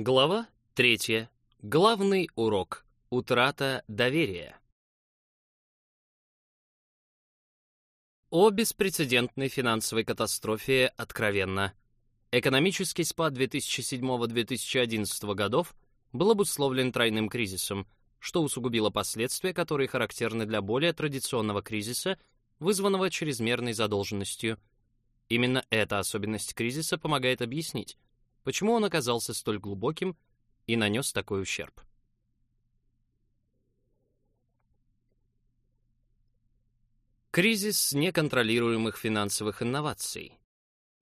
Глава 3. Главный урок. Утрата доверия. О беспрецедентной финансовой катастрофе откровенно. Экономический спад 2007-2011 годов был обусловлен тройным кризисом, что усугубило последствия, которые характерны для более традиционного кризиса, вызванного чрезмерной задолженностью. Именно эта особенность кризиса помогает объяснить, почему он оказался столь глубоким и нанес такой ущерб. Кризис неконтролируемых финансовых инноваций.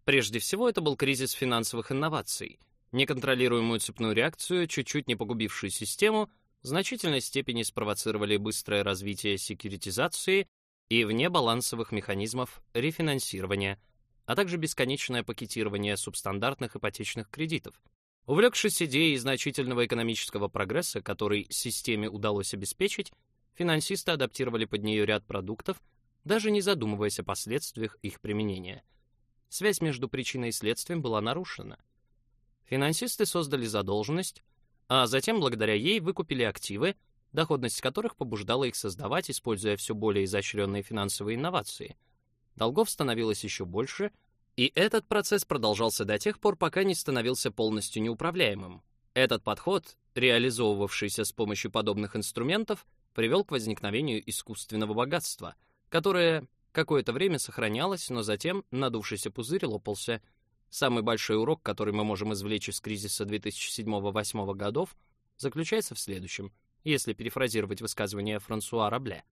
Прежде всего, это был кризис финансовых инноваций, неконтролируемую цепную реакцию, чуть-чуть не погубившую систему, в значительной степени спровоцировали быстрое развитие секьюритизации и внебалансовых механизмов рефинансирования – а также бесконечное пакетирование субстандартных ипотечных кредитов. Увлекшись идеей значительного экономического прогресса, который системе удалось обеспечить, финансисты адаптировали под нее ряд продуктов, даже не задумываясь о последствиях их применения. Связь между причиной и следствием была нарушена. Финансисты создали задолженность, а затем благодаря ей выкупили активы, доходность которых побуждала их создавать, используя все более изощренные финансовые инновации. Долгов становилось еще больше, и этот процесс продолжался до тех пор, пока не становился полностью неуправляемым. Этот подход, реализовывавшийся с помощью подобных инструментов, привел к возникновению искусственного богатства, которое какое-то время сохранялось, но затем надувшийся пузырь лопался. Самый большой урок, который мы можем извлечь из кризиса 2007-2008 годов, заключается в следующем, если перефразировать высказывание Франсуа Рабле.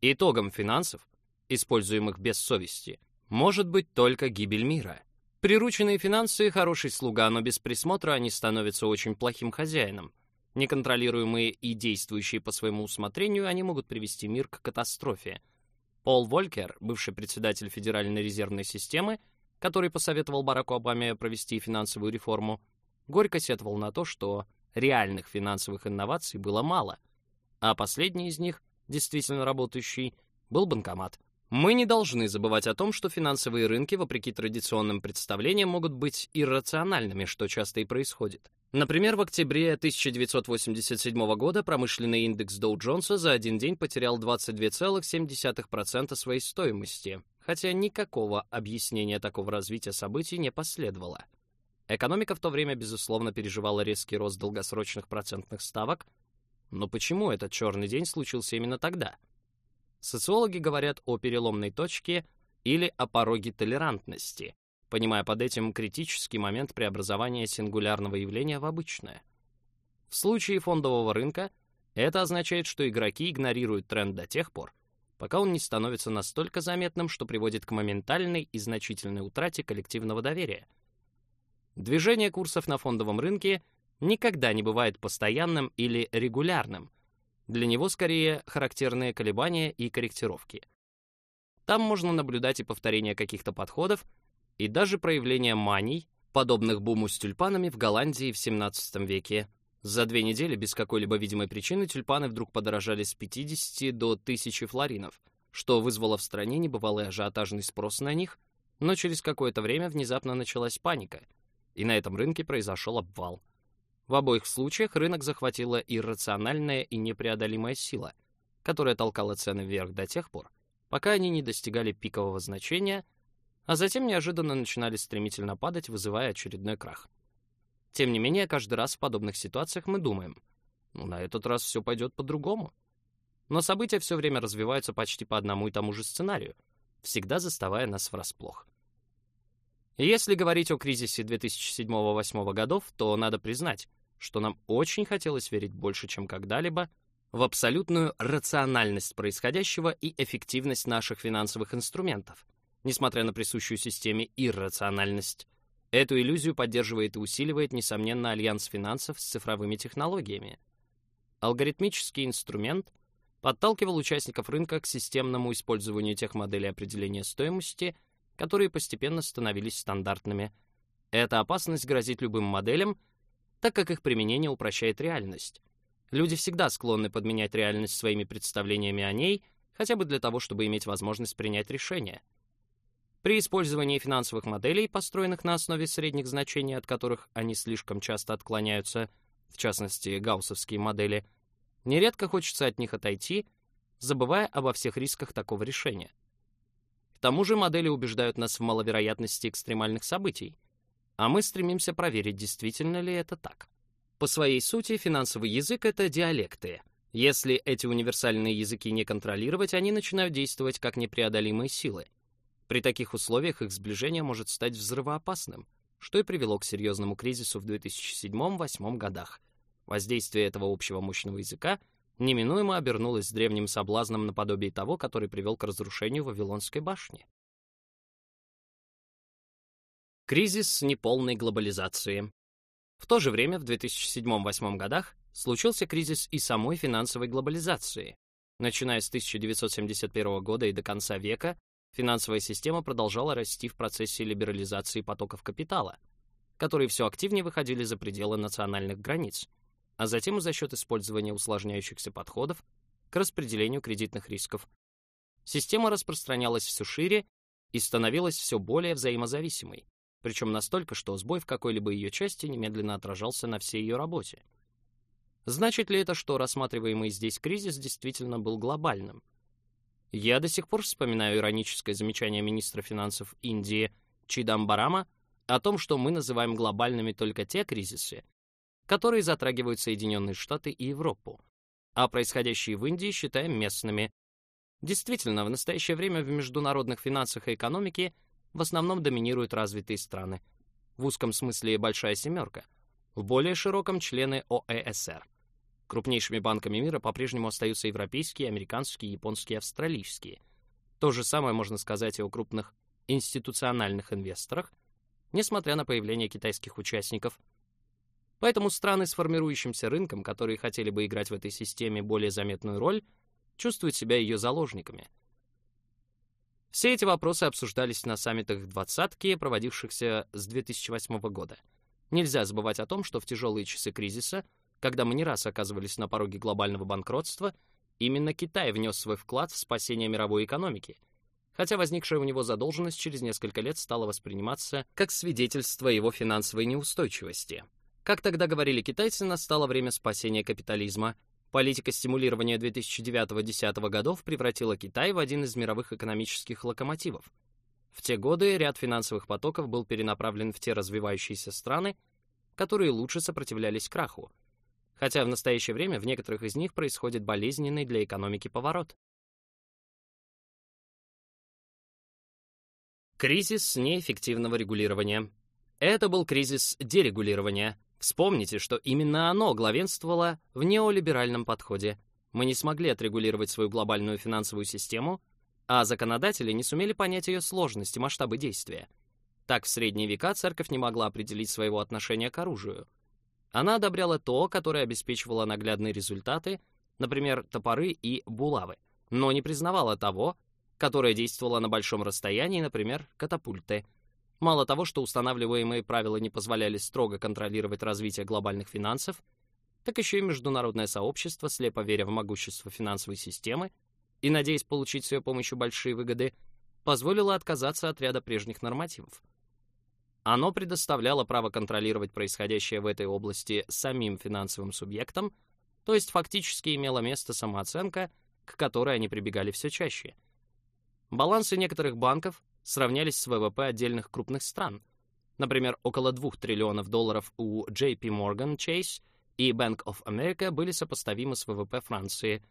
Итогом финансов используемых без совести, может быть только гибель мира. Прирученные финансы — хороший слуга, но без присмотра они становятся очень плохим хозяином. Неконтролируемые и действующие по своему усмотрению, они могут привести мир к катастрофе. Пол Волькер, бывший председатель Федеральной резервной системы, который посоветовал Бараку Обаме провести финансовую реформу, горько сетовал на то, что реальных финансовых инноваций было мало, а последний из них, действительно работающий, был банкомат. Мы не должны забывать о том, что финансовые рынки, вопреки традиционным представлениям, могут быть иррациональными, что часто и происходит. Например, в октябре 1987 года промышленный индекс Доу-Джонса за один день потерял 22,7% своей стоимости, хотя никакого объяснения такого развития событий не последовало. Экономика в то время, безусловно, переживала резкий рост долгосрочных процентных ставок, но почему этот черный день случился именно тогда – Социологи говорят о переломной точке или о пороге толерантности, понимая под этим критический момент преобразования сингулярного явления в обычное. В случае фондового рынка это означает, что игроки игнорируют тренд до тех пор, пока он не становится настолько заметным, что приводит к моментальной и значительной утрате коллективного доверия. Движение курсов на фондовом рынке никогда не бывает постоянным или регулярным, для него скорее характерные колебания и корректировки. Там можно наблюдать и повторение каких-то подходов, и даже проявление маний, подобных буму с тюльпанами в Голландии в 17 веке. За две недели без какой-либо видимой причины тюльпаны вдруг подорожали с 50 до 1000 флоринов, что вызвало в стране небывалый ажиотажный спрос на них, но через какое-то время внезапно началась паника, и на этом рынке произошел обвал. В обоих случаях рынок захватила иррациональная и непреодолимая сила, которая толкала цены вверх до тех пор, пока они не достигали пикового значения, а затем неожиданно начинали стремительно падать, вызывая очередной крах. Тем не менее, каждый раз в подобных ситуациях мы думаем, ну, на этот раз все пойдет по-другому. Но события все время развиваются почти по одному и тому же сценарию, всегда заставая нас врасплох. Если говорить о кризисе 2007-2008 годов, то надо признать, что нам очень хотелось верить больше, чем когда-либо, в абсолютную рациональность происходящего и эффективность наших финансовых инструментов, несмотря на присущую системе иррациональность. Эту иллюзию поддерживает и усиливает, несомненно, альянс финансов с цифровыми технологиями. Алгоритмический инструмент подталкивал участников рынка к системному использованию тех моделей определения стоимости, которые постепенно становились стандартными. Эта опасность грозит любым моделям, так как их применение упрощает реальность. Люди всегда склонны подменять реальность своими представлениями о ней, хотя бы для того, чтобы иметь возможность принять решение. При использовании финансовых моделей, построенных на основе средних значений, от которых они слишком часто отклоняются, в частности, гауссовские модели, нередко хочется от них отойти, забывая обо всех рисках такого решения. К тому же модели убеждают нас в маловероятности экстремальных событий, а мы стремимся проверить, действительно ли это так. По своей сути, финансовый язык — это диалекты. Если эти универсальные языки не контролировать, они начинают действовать как непреодолимые силы — при таких условиях их сближение может стать взрывоопасным, что и привело к серьезному кризису в 2007-2008 годах. Воздействие этого общего мощного языка неминуемо обернулось древним соблазном наподобие того, который привел к разрушению Вавилонской башни. Кризис неполной глобализации. В то же время в 2007-2008 годах случился кризис и самой финансовой глобализации. Начиная с 1971 года и до конца века Финансовая система продолжала расти в процессе либерализации потоков капитала, которые все активнее выходили за пределы национальных границ, а затем и за счет использования усложняющихся подходов к распределению кредитных рисков. Система распространялась все шире и становилась все более взаимозависимой, причем настолько, что сбой в какой-либо ее части немедленно отражался на всей ее работе. Значит ли это, что рассматриваемый здесь кризис действительно был глобальным? Я до сих пор вспоминаю ироническое замечание министра финансов Индии Чидамбарама о том, что мы называем глобальными только те кризисы, которые затрагивают Соединенные Штаты и Европу, а происходящие в Индии считаем местными. Действительно, в настоящее время в международных финансах и экономике в основном доминируют развитые страны. В узком смысле большая семерка, в более широком члены ОЭСР. Крупнейшими банками мира по-прежнему остаются европейские, американские, японские, австралийские. То же самое можно сказать и о крупных институциональных инвесторах, несмотря на появление китайских участников. Поэтому страны с формирующимся рынком, которые хотели бы играть в этой системе более заметную роль, чувствуют себя ее заложниками. Все эти вопросы обсуждались на саммитах двадцатки, проводившихся с 2008 года. Нельзя забывать о том, что в тяжелые часы кризиса – когда мы не раз оказывались на пороге глобального банкротства, именно Китай внес свой вклад в спасение мировой экономики, хотя возникшая у него задолженность через несколько лет стала восприниматься как свидетельство его финансовой неустойчивости. Как тогда говорили китайцы, настало время спасения капитализма. Политика стимулирования 2009-2010 годов превратила Китай в один из мировых экономических локомотивов. В те годы ряд финансовых потоков был перенаправлен в те развивающиеся страны, которые лучше сопротивлялись краху, хотя в настоящее время в некоторых из них происходит болезненный для экономики поворот. Кризис неэффективного регулирования. Это был кризис дерегулирования. Вспомните, что именно оно главенствовало в неолиберальном подходе. Мы не смогли отрегулировать свою глобальную финансовую систему, а законодатели не сумели понять ее сложность и масштабы действия. Так в средние века церковь не могла определить своего отношения к оружию — она одобряла то, которое обеспечивало наглядные результаты, например, топоры и булавы, но не признавала того, которое действовало на большом расстоянии, например, катапульты. Мало того, что устанавливаемые правила не позволяли строго контролировать развитие глобальных финансов, так еще и международное сообщество, слепо веря в могущество финансовой системы и надеясь получить с ее помощью большие выгоды, позволило отказаться от ряда прежних нормативов. Оно предоставляло право контролировать происходящее в этой области самим финансовым субъектам, то есть фактически имела место самооценка, к которой они прибегали все чаще. Балансы некоторых банков сравнялись с ВВП отдельных крупных стран. Например, около 2 триллионов долларов у JP Morgan Chase и Bank of America были сопоставимы с ВВП Франции.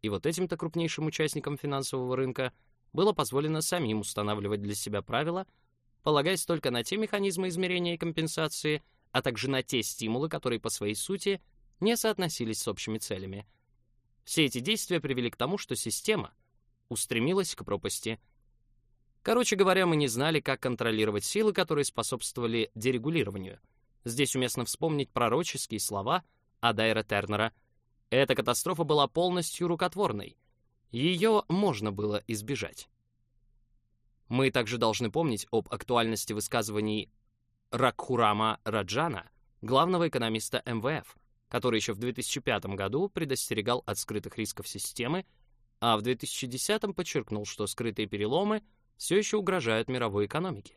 И вот этим-то крупнейшим участникам финансового рынка было позволено самим устанавливать для себя правила — полагаясь только на те механизмы измерения и компенсации, а также на те стимулы, которые по своей сути не соотносились с общими целями. Все эти действия привели к тому, что система устремилась к пропасти. Короче говоря, мы не знали, как контролировать силы, которые способствовали дерегулированию. Здесь уместно вспомнить пророческие слова Адайра Тернера. Эта катастрофа была полностью рукотворной. Ее можно было избежать. Мы также должны помнить об актуальности высказываний Ракхурама Раджана, главного экономиста МВФ, который еще в 2005 году предостерегал от скрытых рисков системы, а в 2010 подчеркнул, что скрытые переломы все еще угрожают мировой экономике.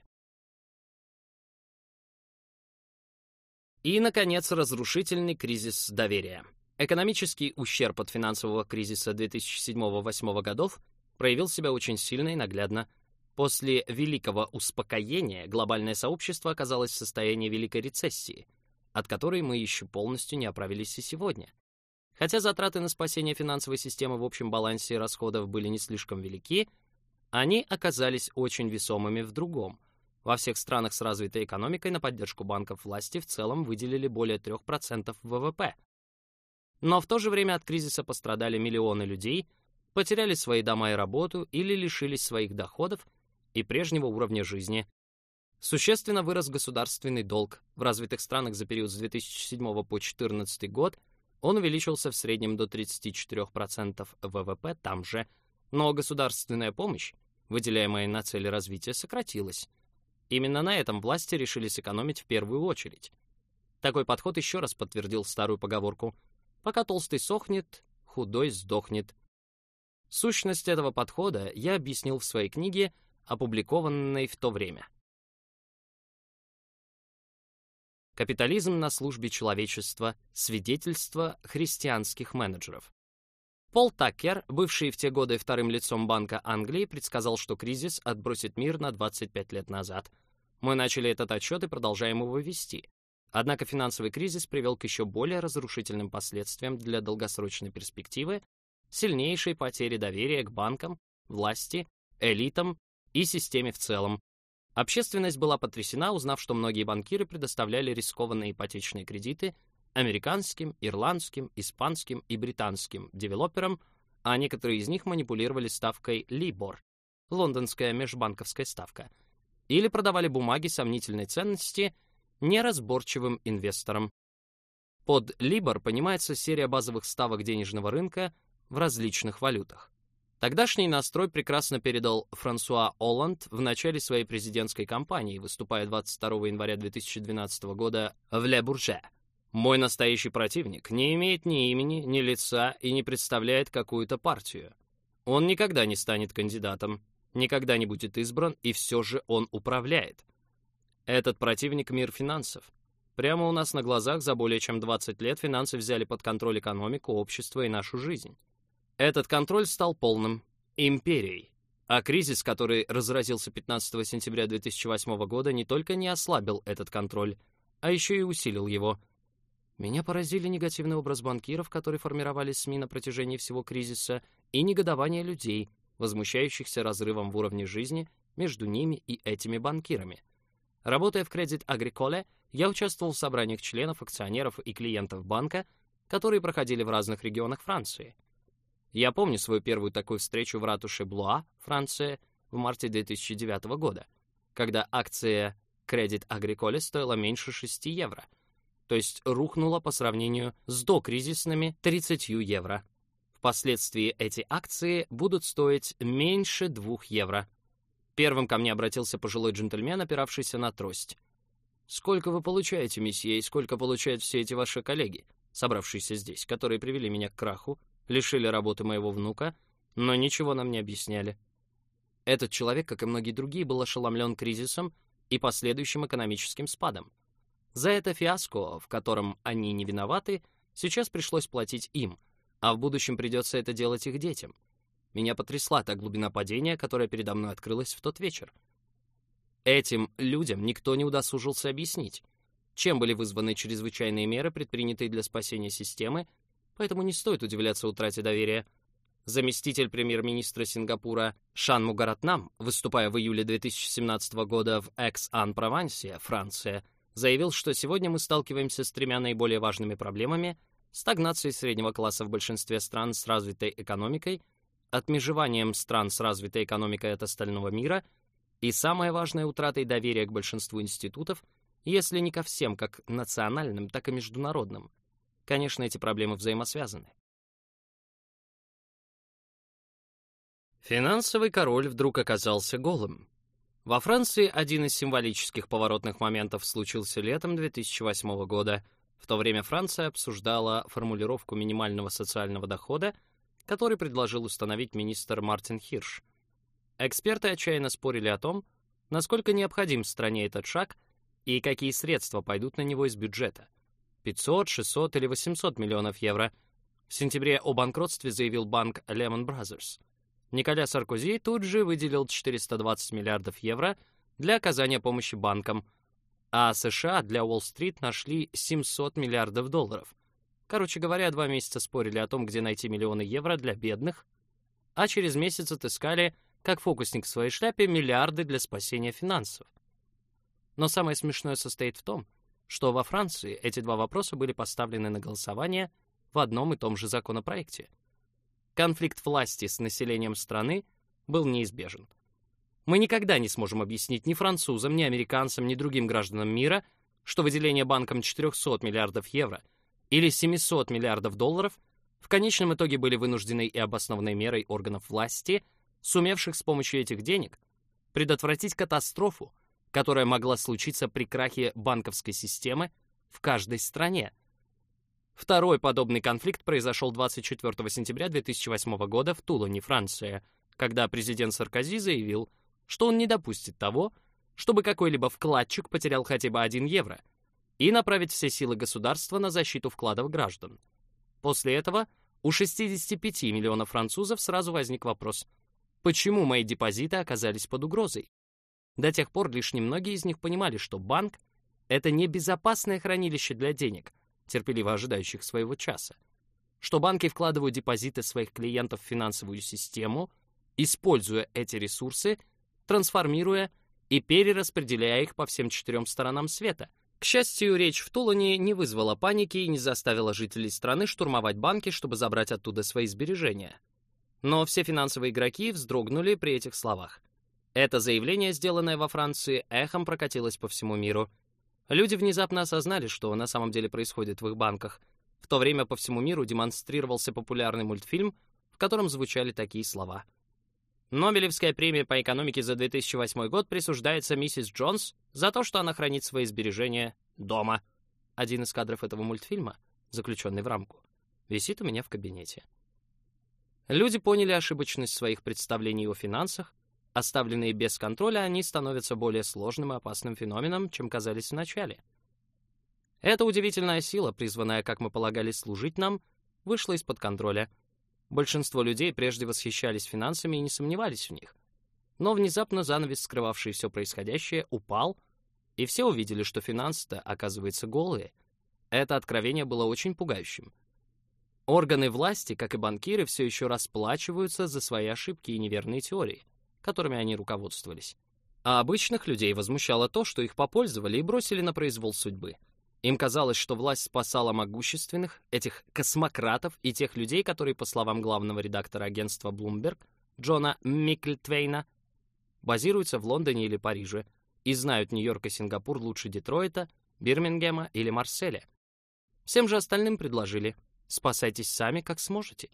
И, наконец, разрушительный кризис доверия. Экономический ущерб от финансового кризиса 2007-2008 годов проявил себя очень сильно и наглядно. После великого успокоения глобальное сообщество оказалось в состоянии великой рецессии, от которой мы еще полностью не оправились и сегодня. Хотя затраты на спасение финансовой системы в общем балансе расходов были не слишком велики, они оказались очень весомыми в другом. Во всех странах с развитой экономикой на поддержку банков власти в целом выделили более 3% ВВП. Но в то же время от кризиса пострадали миллионы людей, потеряли свои дома и работу или лишились своих доходов и прежнего уровня жизни. Существенно вырос государственный долг. В развитых странах за период с 2007 по 2014 год он увеличился в среднем до 34% ВВП там же, но государственная помощь выделяемая на цели развития, сократилась. Именно на этом власти решили сэкономить в первую очередь. Такой подход еще раз подтвердил старую поговорку «Пока толстый сохнет, худой сдохнет». Сущность этого подхода я объяснил в своей книге, опубликованной в то время. Капитализм на службе человечества. Свидетельство христианских менеджеров. Пол Таккер, бывший в те годы вторым лицом Банка Англии, предсказал, что кризис отбросит мир на 25 лет назад. Мы начали этот отчет и продолжаем его вести. Однако финансовый кризис привел к еще более разрушительным последствиям для долгосрочной перспективы, сильнейшей потери доверия к банкам, власти, элитам и системе в целом. Общественность была потрясена, узнав, что многие банкиры предоставляли рискованные ипотечные кредиты американским, ирландским, испанским и британским девелоперам, а некоторые из них манипулировали ставкой LIBOR, лондонская межбанковская ставка, или продавали бумаги сомнительной ценности неразборчивым инвесторам. Под LIBOR понимается серия базовых ставок денежного рынка в различных валютах. Тогдашний настрой прекрасно передал Франсуа Олланд в начале своей президентской кампании, выступая 22 января 2012 года в Ле Бурже. Мой настоящий противник не имеет ни имени, ни лица и не представляет какую-то партию. Он никогда не станет кандидатом, никогда не будет избран, и все же он управляет. Этот противник — мир финансов. Прямо у нас на глазах за более чем 20 лет финансы взяли под контроль экономику, общество и нашу жизнь. Этот контроль стал полным империей. А кризис, который разразился 15 сентября 2008 года, не только не ослабил этот контроль, а еще и усилил его — меня поразили негативный образ банкиров, который формировали СМИ на протяжении всего кризиса, и негодование людей, возмущающихся разрывом в уровне жизни между ними и этими банкирами. Работая в Credit Agricole, я участвовал в собраниях членов, акционеров и клиентов банка, которые проходили в разных регионах Франции. Я помню свою первую такую встречу в ратуше Блуа, Франция, в марте 2009 года, когда акция Credit Agricole стоила меньше 6 евро — то есть рухнула по сравнению с докризисными 30 евро. Впоследствии эти акции будут стоить меньше 2 евро. Первым ко мне обратился пожилой джентльмен, опиравшийся на трость. «Сколько вы получаете, месье, и сколько получают все эти ваши коллеги, собравшиеся здесь, которые привели меня к краху, лишили работы моего внука, но ничего нам не объясняли?» Этот человек, как и многие другие, был ошеломлен кризисом и последующим экономическим спадом. За это фиаско, в котором они не виноваты, сейчас пришлось платить им, а в будущем придется это делать их детям. Меня потрясла та глубина падения, которая передо мной открылась в тот вечер. Этим людям никто не удосужился объяснить, чем были вызваны чрезвычайные меры, предпринятые для спасения системы, поэтому не стоит удивляться утрате доверия. Заместитель премьер-министра Сингапура Шан Мугаратнам, выступая в июле 2017 года в Экс-Ан-Провансе, Франция, заявил, что сегодня мы сталкиваемся с тремя наиболее важными проблемами — стагнацией среднего класса в большинстве стран с развитой экономикой, отмежеванием стран с развитой экономикой от остального мира и, самое важное, утратой доверия к большинству институтов, если не ко всем, как национальным, так и международным. Конечно, эти проблемы взаимосвязаны. Финансовый король вдруг оказался голым. Во Франции один из символических поворотных моментов случился летом 2008 года. В то время Франция обсуждала формулировку минимального социального дохода, который предложил установить министр Мартин Хирш. Эксперты отчаянно спорили о том, насколько необходим стране этот шаг и какие средства пойдут на него из бюджета. 500, 600 или 800 миллионов евро. В сентябре о банкротстве заявил банк Lehman Brothers. Николя Саркози тут же выделил 420 миллиардов евро для оказания помощи банкам, а США для Уолл-стрит нашли 700 миллиардов долларов. Короче говоря, два месяца спорили о том, где найти миллионы евро для бедных, а через месяц отыскали, как фокусник в своей шляпе, миллиарды для спасения финансов. Но самое смешное состоит в том, что во Франции эти два вопроса были поставлены на голосование в одном и том же законопроекте. Конфликт власти с населением страны был неизбежен. Мы никогда не сможем объяснить ни французам, ни американцам, ни другим гражданам мира, что выделение банкам 400 миллиардов евро или 700 миллиардов долларов в конечном итоге были вынужденной и обоснованной мерой органов власти, сумевших с помощью этих денег предотвратить катастрофу, которая могла случиться при крахе банковской системы в каждой стране. Второй подобный конфликт произошел 24 сентября 2008 года в Тулоне, Франция, когда президент Саркози заявил, что он не допустит того, чтобы какой-либо вкладчик потерял хотя бы 1 евро, и направить все силы государства на защиту вкладов граждан. После этого у 65 миллионов французов сразу возник вопрос, почему мои депозиты оказались под угрозой? До тех пор лишь немногие из них понимали, что банк — это не безопасное хранилище для денег, терпеливо ожидающих своего часа, что банки вкладывают депозиты своих клиентов в финансовую систему, используя эти ресурсы, трансформируя и перераспределяя их по всем четырем сторонам света. К счастью, речь в Тулоне не вызвала паники и не заставила жителей страны штурмовать банки, чтобы забрать оттуда свои сбережения. Но все финансовые игроки вздрогнули при этих словах. Это заявление, сделанное во Франции, эхом прокатилось по всему миру. Люди внезапно осознали, что на самом деле происходит в их банках. В то время по всему миру демонстрировался популярный мультфильм, в котором звучали такие слова. Нобелевская премия по экономике за 2008 год присуждается миссис Джонс за то, что она хранит свои сбережения дома. Один из кадров этого мультфильма, заключенный в рамку, висит у меня в кабинете. Люди поняли ошибочность своих представлений о финансах, Оставленные без контроля, они становятся более сложным и опасным феноменом, чем казались вначале. Эта удивительная сила, призванная, как мы полагали, служить нам, вышла из-под контроля. Большинство людей прежде восхищались финансами и не сомневались в них. Но внезапно занавес, скрывавший все происходящее, упал, и все увидели, что финансы-то, оказывается, голые. Это откровение было очень пугающим. Органы власти, как и банкиры, все еще расплачиваются за свои ошибки и неверные теории которыми они руководствовались. А обычных людей возмущало то, что их попользовали и бросили на произвол судьбы. Им казалось, что власть спасала могущественных, этих космократов и тех людей, которые, по словам главного редактора агентства Bloomberg, Джона Микльтвейна, базируются в Лондоне или Париже и знают Нью-Йорк и Сингапур лучше Детройта, Бирмингема или Марселя. Всем же остальным предложили «спасайтесь сами, как сможете».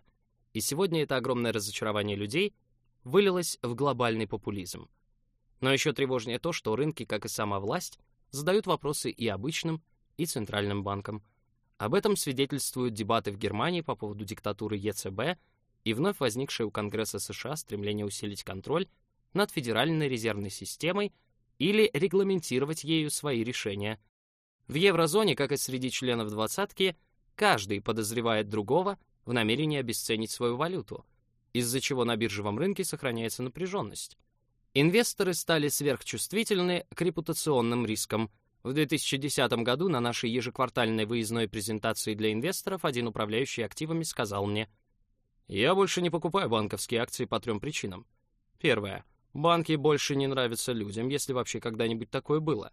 И сегодня это огромное разочарование людей вылилось в глобальный популизм. Но еще тревожнее то, что рынки, как и сама власть, задают вопросы и обычным, и центральным банкам. Об этом свидетельствуют дебаты в Германии по поводу диктатуры ЕЦБ и вновь возникшее у Конгресса США стремление усилить контроль над Федеральной резервной системой или регламентировать ею свои решения. В еврозоне, как и среди членов двадцатки, каждый подозревает другого в намерении обесценить свою валюту, из-за чего на биржевом рынке сохраняется напряженность. Инвесторы стали сверхчувствительны к репутационным рискам. В 2010 году на нашей ежеквартальной выездной презентации для инвесторов один управляющий активами сказал мне, «Я больше не покупаю банковские акции по трем причинам. Первое. Банки больше не нравятся людям, если вообще когда-нибудь такое было.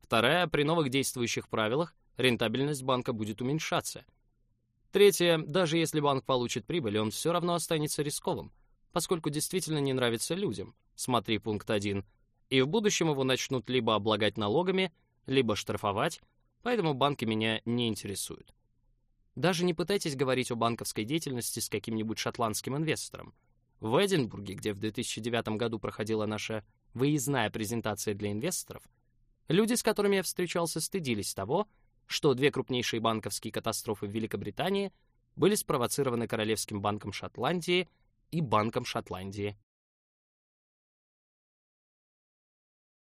Вторая. При новых действующих правилах рентабельность банка будет уменьшаться. Третье, даже если банк получит прибыль, он все равно останется рисковым, поскольку действительно не нравится людям. Смотри пункт 1. И в будущем его начнут либо облагать налогами, либо штрафовать, поэтому банки меня не интересуют. Даже не пытайтесь говорить о банковской деятельности с каким-нибудь шотландским инвестором. В Эдинбурге, где в 2009 году проходила наша выездная презентация для инвесторов, люди, с которыми я встречался, стыдились того, что две крупнейшие банковские катастрофы в Великобритании были спровоцированы Королевским банком Шотландии и Банком Шотландии.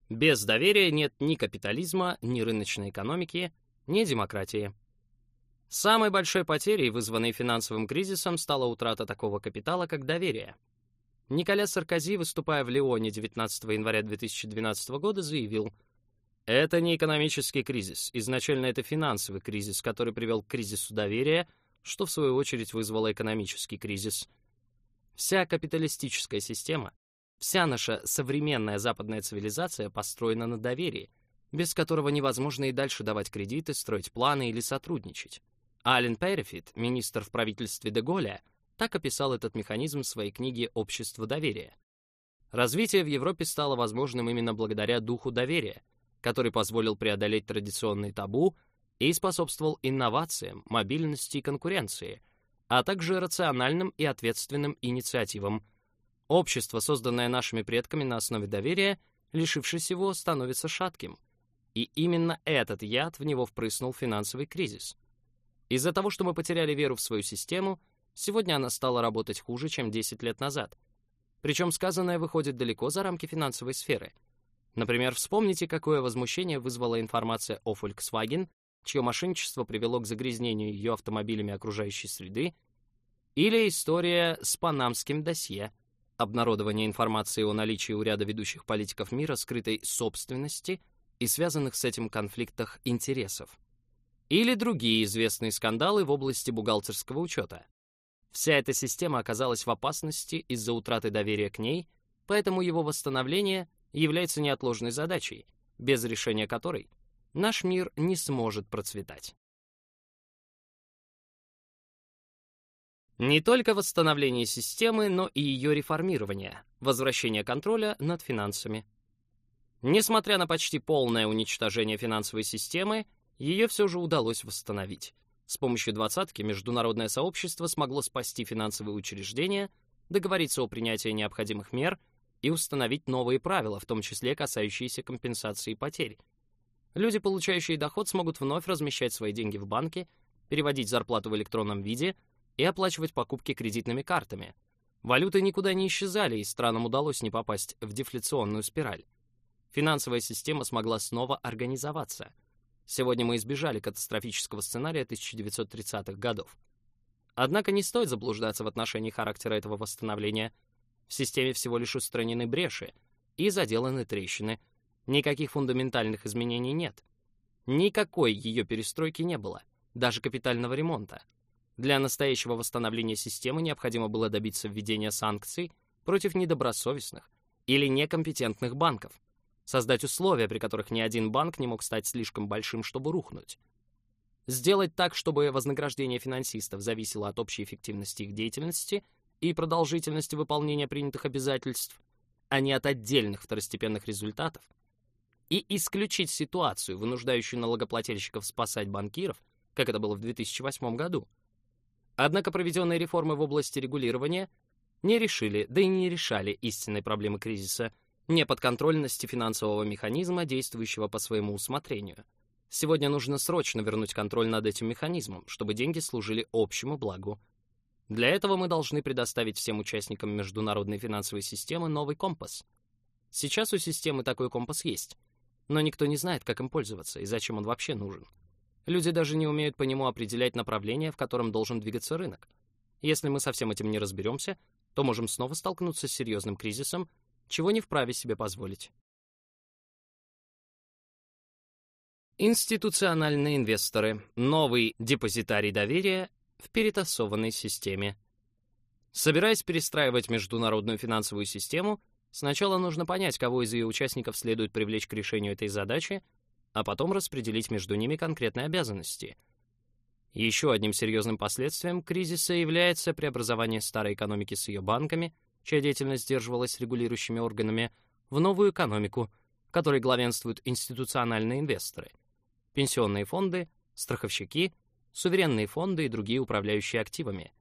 Без доверия нет ни капитализма, ни рыночной экономики, ни демократии. Самой большой потерей, вызванной финансовым кризисом, стала утрата такого капитала, как доверие. Николя Саркози, выступая в Лионе 19 января 2012 года, заявил, «Это не экономический кризис, изначально это финансовый кризис, который привел к кризису доверия, что в свою очередь вызвало экономический кризис. Вся капиталистическая система, вся наша современная западная цивилизация построена на доверии, без которого невозможно и дальше давать кредиты, строить планы или сотрудничать. Ален Перефит, министр в правительстве Деголя, так описал этот механизм в своей книге «Общество доверия». Развитие в Европе стало возможным именно благодаря духу доверия, который позволил преодолеть традиционные табу и способствовал инновациям, мобильности и конкуренции, а также рациональным и ответственным инициативам. Общество, созданное нашими предками на основе доверия, лишившись его, становится шатким. И именно этот яд в него впрыснул финансовый кризис. Из-за того, что мы потеряли веру в свою систему, сегодня она стала работать хуже, чем 10 лет назад. Причем сказанное выходит далеко за рамки финансовой сферы. Например, вспомните, какое возмущение вызвала информация о Volkswagen, чье мошенничество привело к загрязнению ее автомобилями окружающей среды, или история с панамским досье, обнародование информации о наличии у ряда ведущих политиков мира скрытой собственности и связанных с этим конфликтах интересов или другие известные скандалы в области бухгалтерского учета. Вся эта система оказалась в опасности из-за утраты доверия к ней, поэтому его восстановление является неотложной задачей, без решения которой наш мир не сможет процветать. Не только восстановление системы, но и ее реформирование, возвращение контроля над финансами. Несмотря на почти полное уничтожение финансовой системы, ее все же удалось восстановить. С помощью двадцатки международное сообщество смогло спасти финансовые учреждения, договориться о принятии необходимых мер и установить новые правила, в том числе касающиеся компенсации потерь. Люди, получающие доход, смогут вновь размещать свои деньги в банке, переводить зарплату в электронном виде и оплачивать покупки кредитными картами. Валюты никуда не исчезали, и странам удалось не попасть в дефляционную спираль. Финансовая система смогла снова организоваться — Сегодня мы избежали катастрофического сценария 1930-х годов. Однако не стоит заблуждаться в отношении характера этого восстановления. В системе всего лишь устранены бреши и заделаны трещины. Никаких фундаментальных изменений нет. Никакой ее перестройки не было, даже капитального ремонта. Для настоящего восстановления системы необходимо было добиться введения санкций против недобросовестных или некомпетентных банков, Создать условия, при которых ни один банк не мог стать слишком большим, чтобы рухнуть. Сделать так, чтобы вознаграждение финансистов зависело от общей эффективности их деятельности и продолжительности выполнения принятых обязательств, а не от отдельных второстепенных результатов. И исключить ситуацию, вынуждающую налогоплательщиков спасать банкиров, как это было в 2008 году. Однако проведенные реформы в области регулирования не решили, да и не решали истинной проблемы кризиса – неподконтрольности финансового механизма, действующего по своему усмотрению. Сегодня нужно срочно вернуть контроль над этим механизмом, чтобы деньги служили общему благу. Для этого мы должны предоставить всем участникам международной финансовой системы новый компас. Сейчас у системы такой компас есть, но никто не знает, как им пользоваться и зачем он вообще нужен. Люди даже не умеют по нему определять направление, в котором должен двигаться рынок. Если мы со всем этим не разберемся, то можем снова столкнуться с серьезным кризисом чего не вправе себе позволить. Институциональные инвесторы. Новый депозитарий доверия в перетасованной системе. Собираясь перестраивать международную финансовую систему, сначала нужно понять, кого из ее участников следует привлечь к решению этой задачи, а потом распределить между ними конкретные обязанности. Еще одним серьезным последствием кризиса является преобразование старой экономики с ее банками чья деятельность сдерживалась регулирующими органами, в новую экономику, в которой главенствуют институциональные инвесторы, пенсионные фонды, страховщики, суверенные фонды и другие управляющие активами.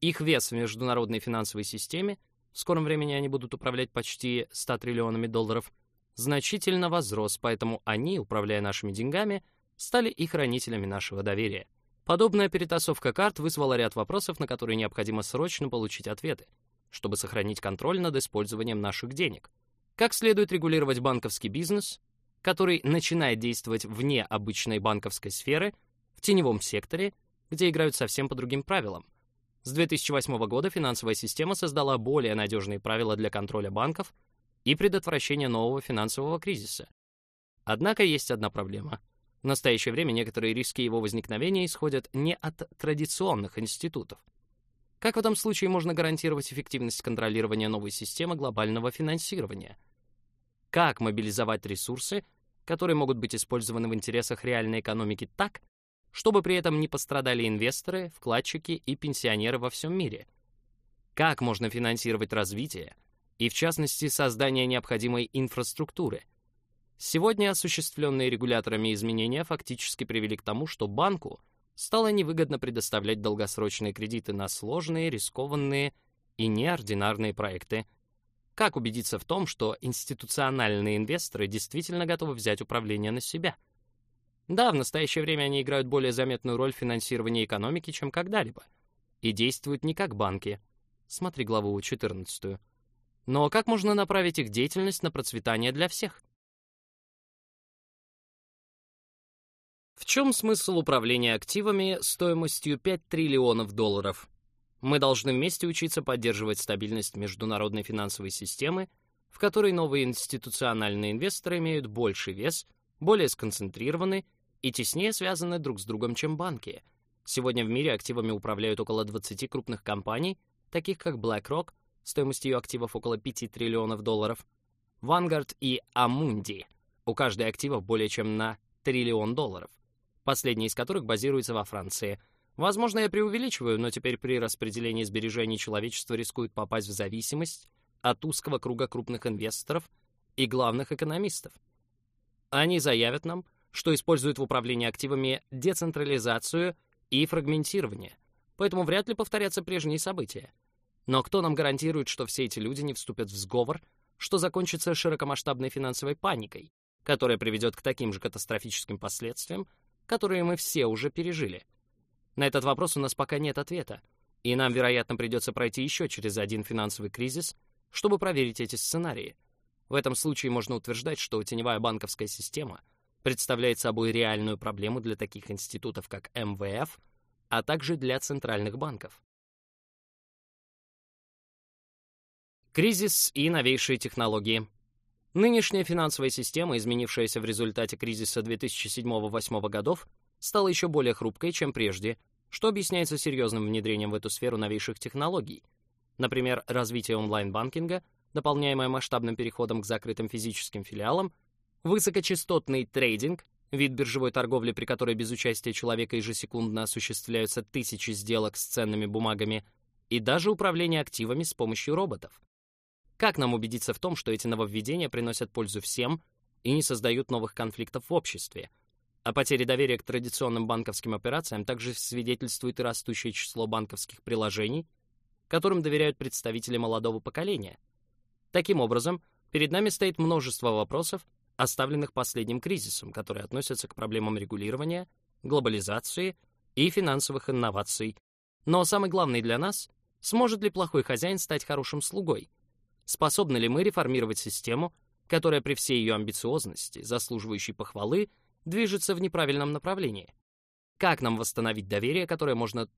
Их вес в международной финансовой системе, в скором времени они будут управлять почти 100 триллионами долларов, значительно возрос, поэтому они, управляя нашими деньгами, стали и хранителями нашего доверия. Подобная перетасовка карт вызвала ряд вопросов, на которые необходимо срочно получить ответы чтобы сохранить контроль над использованием наших денег. Как следует регулировать банковский бизнес, который начинает действовать вне обычной банковской сферы, теневом секторе, где играют совсем по другим правилам. С 2008 года финансовая система создала более надежные правила для контроля банков и предотвращения нового финансового кризиса. Однако есть одна проблема. В настоящее время некоторые риски его возникновения исходят не от традиционных институтов. Как в этом случае можно гарантировать эффективность контролирования новой системы глобального финансирования? Как мобилизовать ресурсы, которые могут быть использованы в интересах реальной экономики так, чтобы при этом не пострадали инвесторы, вкладчики и пенсионеры во всем мире? Как можно финансировать развитие и, в частности, создание необходимой инфраструктуры – Сегодня осуществленные регуляторами изменения фактически привели к тому, что банку стало невыгодно предоставлять долгосрочные кредиты на сложные, рискованные и неординарные проекты. Как убедиться в том, что институциональные инвесторы действительно готовы взять управление на себя? Да, в настоящее время они играют более заметную роль в финансировании экономики, чем когда-либо, и действуют не как банки. Смотри главу 14. Но как можно направить их деятельность на процветание для всех? В чем смысл управления активами стоимостью 5 триллионов долларов? Мы должны вместе учиться поддерживать стабильность международной финансовой системы, в которой новые институциональные инвесторы имеют больший вес, более сконцентрированы и теснее связаны друг с другом, чем банки. Сегодня в мире активами управляют около 20 крупных компаний, таких как BlackRock, стоимость ее активов около 5 триллионов долларов, Vanguard и Amundi. У каждой активов более чем на триллион долларов последний из которых базируется во Франции. Возможно, я преувеличиваю, но теперь при распределении сбережений человечество рискует попасть в зависимость от узкого круга крупных инвесторов и главных экономистов. Они заявят нам, что используют в управлении активами децентрализацию и фрагментирование, поэтому вряд ли повторятся прежние события. Но кто нам гарантирует, что все эти люди не вступят в сговор, что закончится широкомасштабной финансовой паникой, которая приведет к таким же катастрофическим последствиям, которые мы все уже пережили? На этот вопрос у нас пока нет ответа, и нам, вероятно, придется пройти еще через один финансовый кризис, чтобы проверить эти сценарии. В этом случае можно утверждать, что теневая банковская система представляет собой реальную проблему для таких институтов, как МВФ, а также для центральных банков. Кризис и новейшие технологии. Нынешняя финансовая система, изменившаяся в результате кризиса 2007-2008 годов, стала еще более хрупкой, чем прежде, что объясняется серьезным внедрением в эту сферу новейших технологий. Например, развитие онлайн-банкинга, дополняемое масштабным переходом к закрытым физическим филиалам, высокочастотный трейдинг, вид биржевой торговли, при которой без участия человека ежесекундно осуществляются тысячи сделок с ценными бумагами, и даже управление активами с помощью роботов. Как нам убедиться в том, что эти нововведения приносят пользу всем и не создают новых конфликтов в обществе? О потере доверия к традиционным банковским операциям также свидетельствует и растущее число банковских приложений, которым доверяют представители молодого поколения. Таким образом, перед нами стоит множество вопросов, оставленных последним кризисом, которые относятся к проблемам регулирования, глобализации и финансовых инноваций. Но самый главный для нас — сможет ли плохой хозяин стать хорошим слугой — Способны ли мы реформировать систему, которая при всей ее амбициозности, заслуживающей похвалы, движется в неправильном направлении? Как нам восстановить доверие, которое можно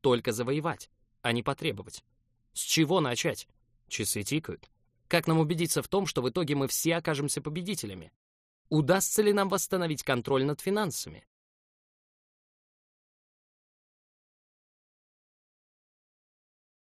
только завоевать, а не потребовать? С чего начать? Часы тикают. Как нам убедиться в том, что в итоге мы все окажемся победителями? Удастся ли нам восстановить контроль над финансами?